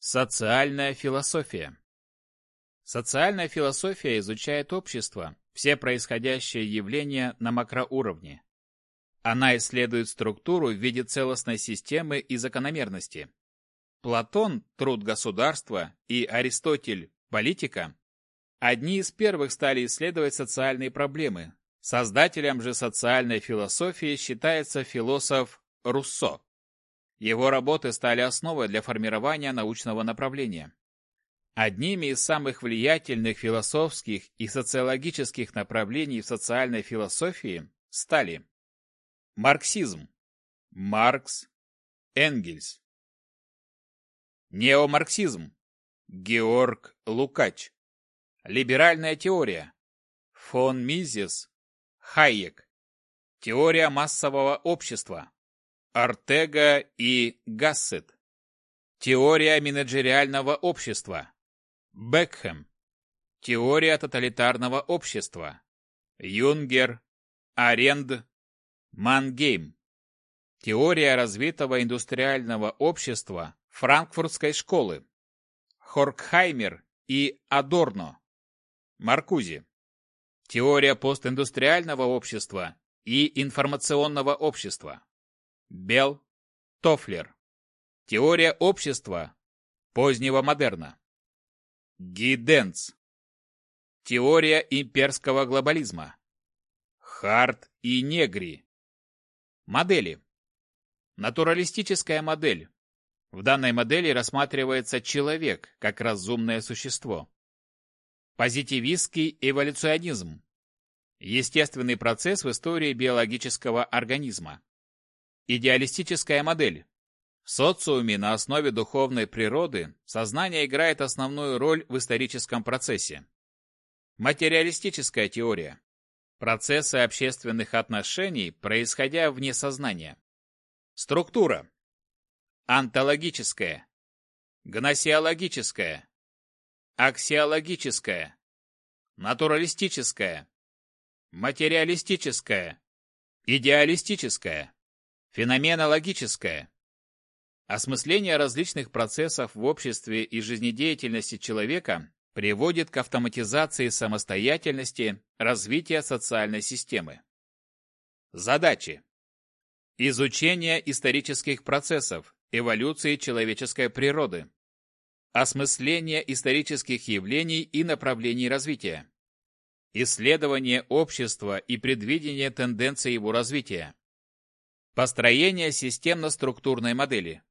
Социальная философия. Социальная философия изучает общество, все происходящие явления на макроуровне. Она исследует структуру в виде целостной системы и закономерности. Платон – труд государства и Аристотель – политика – одни из первых стали исследовать социальные проблемы. Создателем же социальной философии считается философ Руссо. Его работы стали основой для формирования научного направления. Одними из самых влиятельных философских и социологических направлений в социальной философии стали марксизм, Маркс, Энгельс, неомарксизм, Георг Лукач, либеральная теория, фон Мизес, Хайек, теория массового общества, Артега и Гассет. Теория менеджериального общества. Бекхэм. Теория тоталитарного общества. Юнгер. Аренд. Мангейм. Теория развитого индустриального общества Франкфуртской школы. Хоркхаймер и Адорно. Маркузи. Теория постиндустриального общества и информационного общества. Бел, Тофлер. Теория общества позднего модерна. Гиденц. Теория имперского глобализма. Харт и Негри. Модели. Натуралистическая модель. В данной модели рассматривается человек как разумное существо. Позитивистский эволюционизм. Естественный процесс в истории биологического организма. Идеалистическая модель. В социуме на основе духовной природы сознание играет основную роль в историческом процессе. Материалистическая теория. Процессы общественных отношений, происходя вне сознания. Структура. Антологическая. Гносеологическая. Аксиологическая. Натуралистическая. Материалистическая. Идеалистическая. Феноменологическое. Осмысление различных процессов в обществе и жизнедеятельности человека приводит к автоматизации самостоятельности, развития социальной системы. Задачи. Изучение исторических процессов, эволюции человеческой природы. Осмысление исторических явлений и направлений развития. Исследование общества и предвидение тенденций его развития. Построение системно-структурной модели.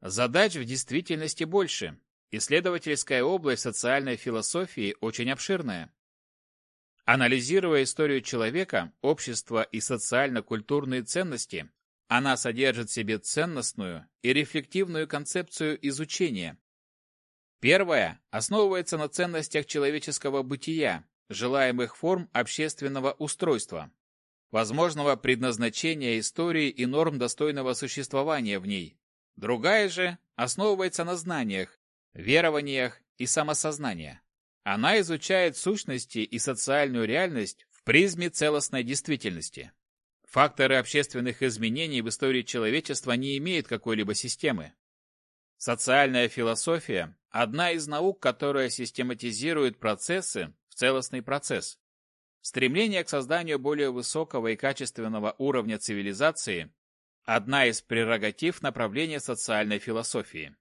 Задач в действительности больше. Исследовательская область социальной философии очень обширная. Анализируя историю человека, общества и социально-культурные ценности, она содержит в себе ценностную и рефлективную концепцию изучения. Первая основывается на ценностях человеческого бытия, желаемых форм общественного устройства возможного предназначения истории и норм достойного существования в ней. Другая же основывается на знаниях, верованиях и самосознании. Она изучает сущности и социальную реальность в призме целостной действительности. Факторы общественных изменений в истории человечества не имеют какой-либо системы. Социальная философия – одна из наук, которая систематизирует процессы в целостный процесс, Стремление к созданию более высокого и качественного уровня цивилизации – одна из прерогатив направления социальной философии.